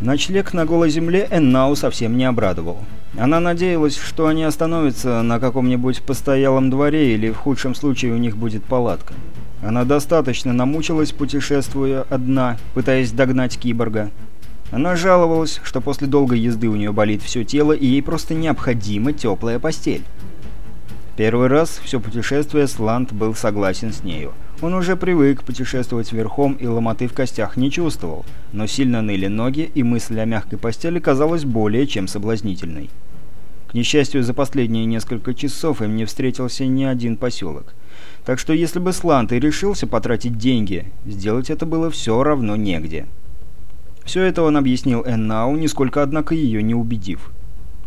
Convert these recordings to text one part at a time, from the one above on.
Ночлег на голой земле Эннау совсем не обрадовал. Она надеялась, что они остановятся на каком-нибудь постоялом дворе или в худшем случае у них будет палатка. Она достаточно намучилась, путешествуя одна, пытаясь догнать киборга. Она жаловалась, что после долгой езды у нее болит все тело и ей просто необходима теплая постель. Первый раз все путешествие Сланд был согласен с нею. Он уже привык путешествовать верхом и ломоты в костях не чувствовал, но сильно ныли ноги, и мысль о мягкой постели казалась более чем соблазнительной. К несчастью, за последние несколько часов им не встретился ни один поселок. Так что если бы Слант и решился потратить деньги, сделать это было все равно негде. Все это он объяснил Эннау, нисколько, однако, ее не убедив.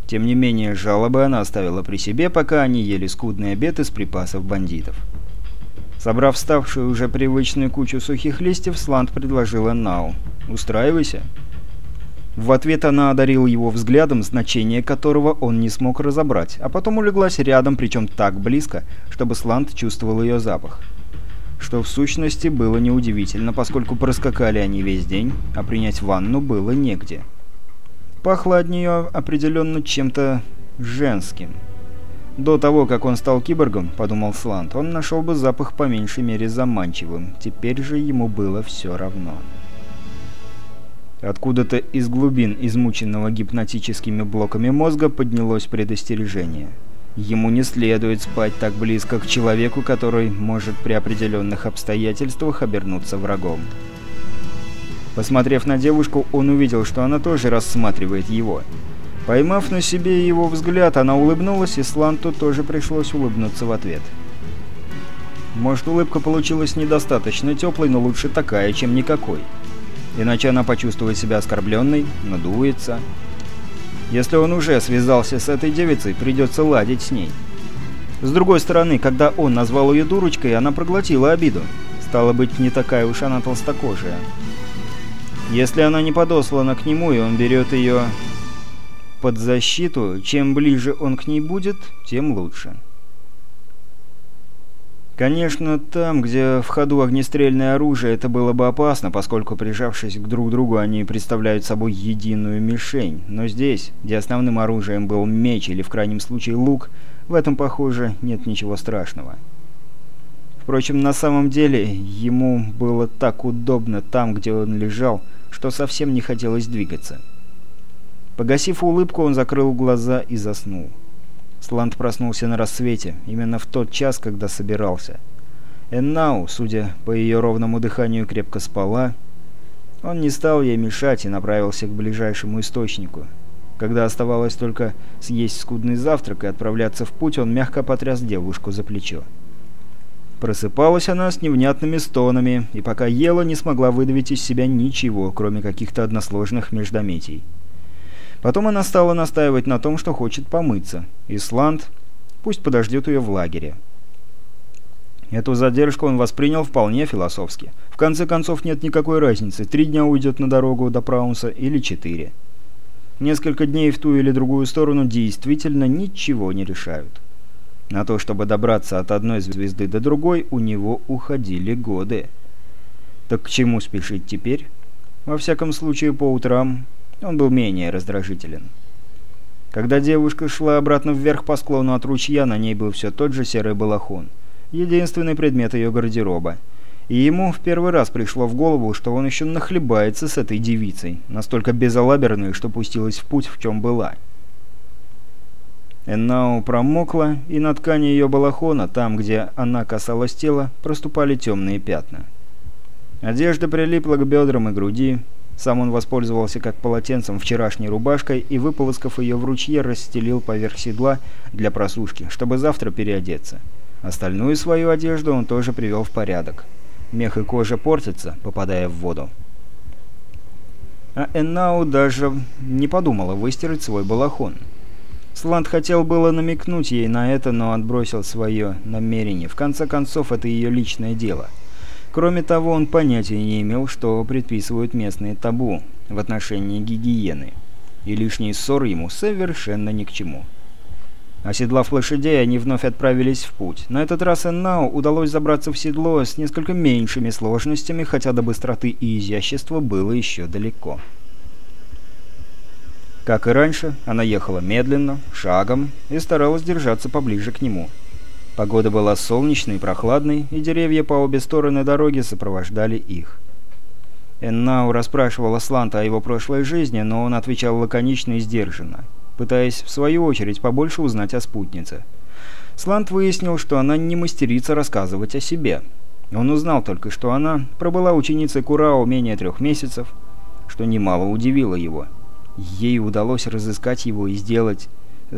Тем не менее, жалобы она оставила при себе, пока они ели скудный обед из припасов бандитов. Собрав ставшую уже привычную кучу сухих листьев, Сланд предложила Нау. «Устраивайся». В ответ она одарила его взглядом, значение которого он не смог разобрать, а потом улеглась рядом, причем так близко, чтобы Сланд чувствовал ее запах. Что в сущности было неудивительно, поскольку проскакали они весь день, а принять ванну было негде. Пахло от нее определенно чем-то женским. До того, как он стал киборгом, подумал Сланд, он нашел бы запах по меньшей мере заманчивым. Теперь же ему было все равно. Откуда-то из глубин измученного гипнотическими блоками мозга поднялось предостережение. Ему не следует спать так близко к человеку, который может при определенных обстоятельствах обернуться врагом. Посмотрев на девушку, он увидел, что она тоже рассматривает его. Поймав на себе его взгляд, она улыбнулась, и Сланту тоже пришлось улыбнуться в ответ. Может, улыбка получилась недостаточно теплой, но лучше такая, чем никакой. Иначе она почувствует себя оскорбленной, надуется. Если он уже связался с этой девицей, придется ладить с ней. С другой стороны, когда он назвал ее дурочкой, она проглотила обиду. Стало быть, не такая уж она толстокожая. Если она не подослана к нему, и он берет ее под защиту, чем ближе он к ней будет, тем лучше. Конечно, там, где в ходу огнестрельное оружие, это было бы опасно, поскольку, прижавшись к друг другу, они представляют собой единую мишень. Но здесь, где основным оружием был меч или, в крайнем случае, лук, в этом, похоже, нет ничего страшного. Впрочем, на самом деле, ему было так удобно там, где он лежал, что совсем не хотелось двигаться. Погасив улыбку, он закрыл глаза и заснул. Сланд проснулся на рассвете, именно в тот час, когда собирался. Эннау, судя по ее ровному дыханию, крепко спала. Он не стал ей мешать и направился к ближайшему источнику. Когда оставалось только съесть скудный завтрак и отправляться в путь, он мягко потряс девушку за плечо. Просыпалась она с невнятными стонами, и пока ела, не смогла выдавить из себя ничего, кроме каких-то односложных междометий. Потом она стала настаивать на том, что хочет помыться. Исланд пусть подождет ее в лагере. Эту задержку он воспринял вполне философски. В конце концов, нет никакой разницы, три дня уйдет на дорогу до Праунса или четыре. Несколько дней в ту или другую сторону действительно ничего не решают. На то, чтобы добраться от одной звезды до другой, у него уходили годы. Так к чему спешить теперь? Во всяком случае, по утрам он был менее раздражителен. Когда девушка шла обратно вверх по склону от ручья, на ней был все тот же серый балахон. Единственный предмет ее гардероба. И ему в первый раз пришло в голову, что он еще нахлебается с этой девицей, настолько безалаберной, что пустилась в путь, в чем была. Эннау промокла, и на ткани ее балахона, там, где она касалась тела, проступали темные пятна. Одежда прилипла к бедрам и груди, сам он воспользовался как полотенцем вчерашней рубашкой и, выполоскав ее в ручье, расстелил поверх седла для просушки, чтобы завтра переодеться. Остальную свою одежду он тоже привел в порядок. Мех и кожа портятся, попадая в воду. А Эннау даже не подумала выстирать свой балахон. Сланд хотел было намекнуть ей на это, но отбросил свое намерение. В конце концов, это ее личное дело — Кроме того, он понятия не имел, что предписывают местные табу в отношении гигиены, и лишний ссор ему совершенно ни к чему. Оседлав лошадей, они вновь отправились в путь. На этот раз Эннау удалось забраться в седло с несколько меньшими сложностями, хотя до быстроты и изящества было еще далеко. Как и раньше, она ехала медленно, шагом и старалась держаться поближе к нему. Погода была солнечной и прохладной, и деревья по обе стороны дороги сопровождали их. Эннау расспрашивала Сланта о его прошлой жизни, но он отвечал лаконично и сдержанно, пытаясь в свою очередь побольше узнать о спутнице. Слант выяснил, что она не мастерица рассказывать о себе. Он узнал только, что она пробыла ученицей Курао менее трех месяцев, что немало удивило его. Ей удалось разыскать его и сделать,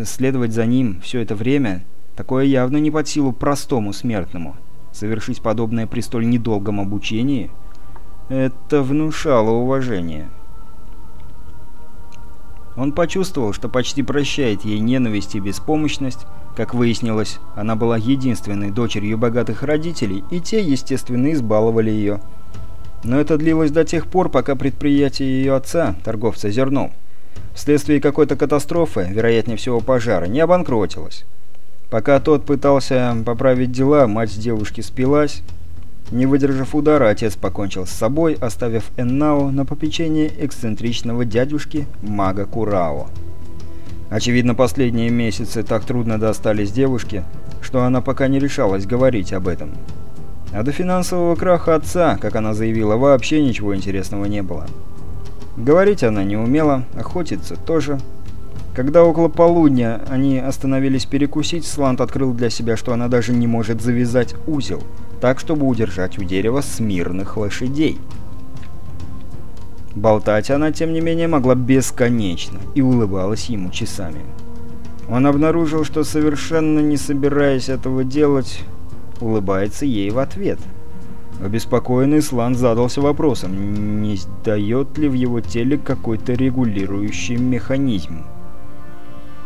следовать за ним все это время – Такое явно не под силу простому смертному. Совершить подобное при столь недолгом обучении – это внушало уважение. Он почувствовал, что почти прощает ей ненависть и беспомощность. Как выяснилось, она была единственной дочерью богатых родителей, и те, естественно, избаловали ее. Но это длилось до тех пор, пока предприятие ее отца, торговца зерном, вследствие какой-то катастрофы, вероятнее всего пожара, не обанкротилось. Пока тот пытался поправить дела, мать девушки спилась. Не выдержав удара, отец покончил с собой, оставив Эннао на попечение эксцентричного дядюшки мага Курао. Очевидно, последние месяцы так трудно достались девушке, что она пока не решалась говорить об этом. А до финансового краха отца, как она заявила, вообще ничего интересного не было. Говорить она не умела, охотиться тоже – когда около полудня они остановились перекусить, Слант открыл для себя, что она даже не может завязать узел, так, чтобы удержать у дерева смирных лошадей. Болтать она, тем не менее, могла бесконечно и улыбалась ему часами. Он обнаружил, что совершенно не собираясь этого делать, улыбается ей в ответ. Обеспокоенный Слан задался вопросом, не дает ли в его теле какой-то регулирующий механизм.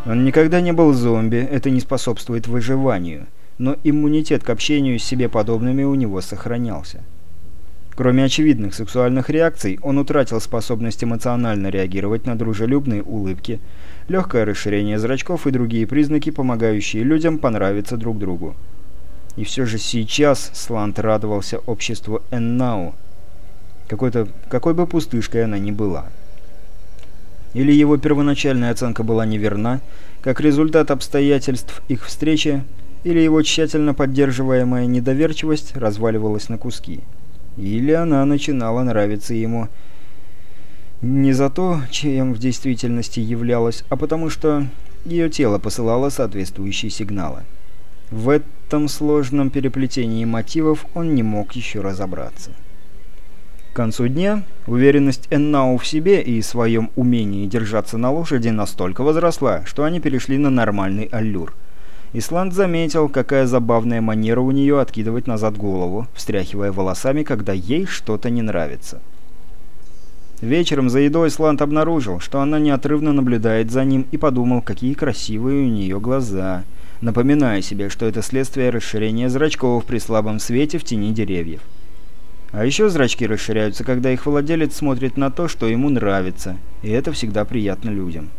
Он никогда не был зомби, это не способствует выживанию, но иммунитет к общению с себе подобными у него сохранялся. Кроме очевидных сексуальных реакций, он утратил способность эмоционально реагировать на дружелюбные улыбки, легкое расширение зрачков и другие признаки, помогающие людям понравиться друг другу. И все же сейчас Слант радовался обществу Эннау, какой-то, какой бы пустышкой она ни была. Или его первоначальная оценка была неверна, как результат обстоятельств их встречи, или его тщательно поддерживаемая недоверчивость разваливалась на куски. Или она начинала нравиться ему не за то, чем в действительности являлась, а потому что ее тело посылало соответствующие сигналы. В этом сложном переплетении мотивов он не мог еще разобраться. К концу дня уверенность Эннау в себе и своем умении держаться на лошади настолько возросла, что они перешли на нормальный аллюр. Исланд заметил, какая забавная манера у нее откидывать назад голову, встряхивая волосами, когда ей что-то не нравится. Вечером за едой Исланд обнаружил, что она неотрывно наблюдает за ним и подумал, какие красивые у нее глаза, напоминая себе, что это следствие расширения зрачков при слабом свете в тени деревьев. А еще зрачки расширяются, когда их владелец смотрит на то, что ему нравится, и это всегда приятно людям.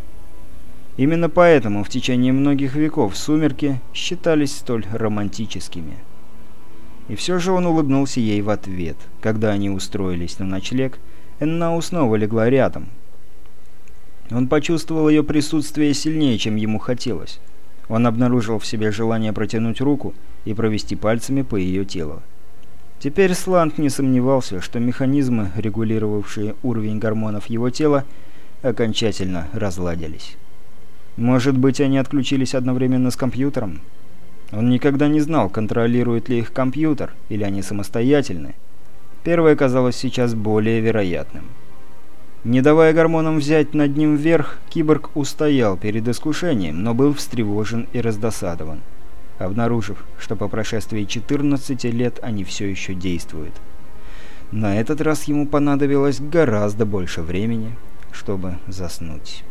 Именно поэтому в течение многих веков сумерки считались столь романтическими. И все же он улыбнулся ей в ответ. Когда они устроились на ночлег, Эннау снова легла рядом. Он почувствовал ее присутствие сильнее, чем ему хотелось. Он обнаружил в себе желание протянуть руку и провести пальцами по ее телу. Теперь Слант не сомневался, что механизмы, регулировавшие уровень гормонов его тела, окончательно разладились. Может быть, они отключились одновременно с компьютером? Он никогда не знал, контролирует ли их компьютер, или они самостоятельны. Первое казалось сейчас более вероятным. Не давая гормонам взять над ним вверх, киборг устоял перед искушением, но был встревожен и раздосадован обнаружив, что по прошествии 14 лет они все еще действуют. На этот раз ему понадобилось гораздо больше времени, чтобы заснуть.